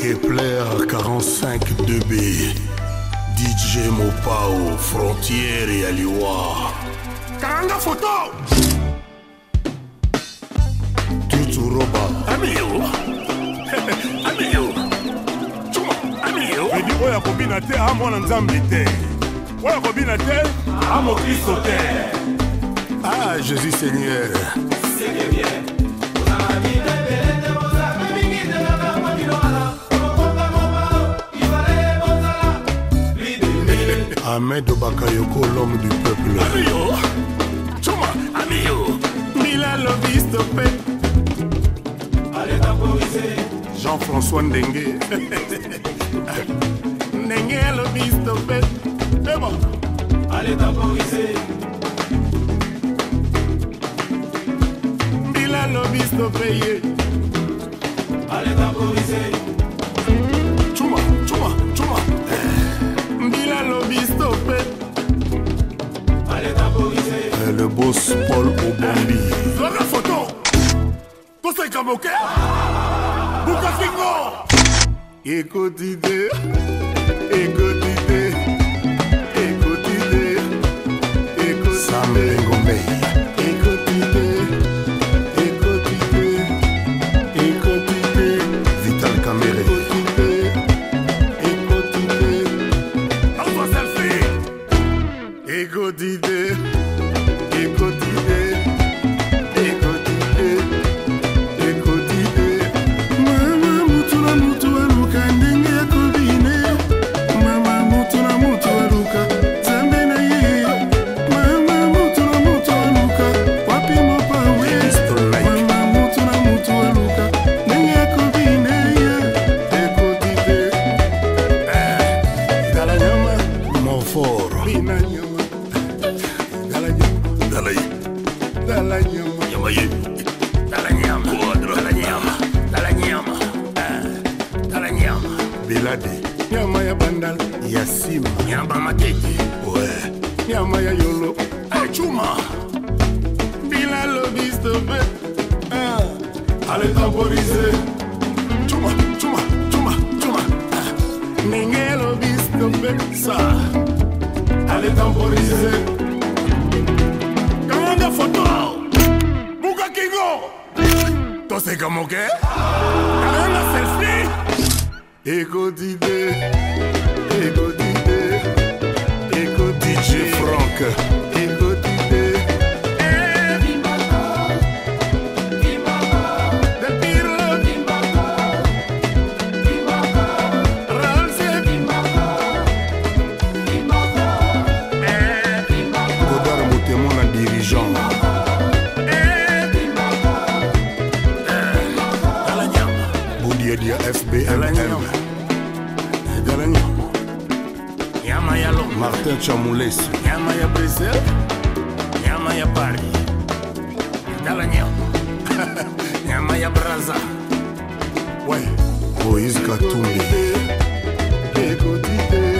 Kepler 45 2B DJ Mopao Frontiere ya liwa karanga foto tutu roba. Amiyo amiyo cuma amiyo edi oyo akobina te amwana nzambe te. Oyo akobina te amokristo te. Ah jésus seigneur Ahmed Bakayoko, l'homme du peuple. amiyo cuma amiyo Mila lobi stoppé. Jean-François Ndenge. Ndenge lobi stoppé. C'est bon. Mila lobi stoppé. yeah. Chuma, Euh, boss Paul Obambi. zwaka foto toseka moke bukakingo Écoutez, écoutez, écoutez, écoutez. Sam Ngombe. Écoutez, écoutez, écoutez. Vital Kamere. Écoutez, écoutez, foro mina nyama dala nyama dala yi dala nyama nyama yi dala nyama kodro dala nyama dala nyama dala nyama biladi. Nyama ya bandal ya sima nyama matete we nyama ya yolo achuma bila lobisto be ale tamporise chuma chuma chuma chuma ningelo bisto be sa de tamborize. Kanga foto Buga kingo. Tose como que Kanga selfie. Ego dide Ego dide Ego DJ Franck. media FBMM. Martin Chamoulesu. Yama ya Brésil. Paris. Dalanyo. Braza. Ouais. Moïse Écoutez.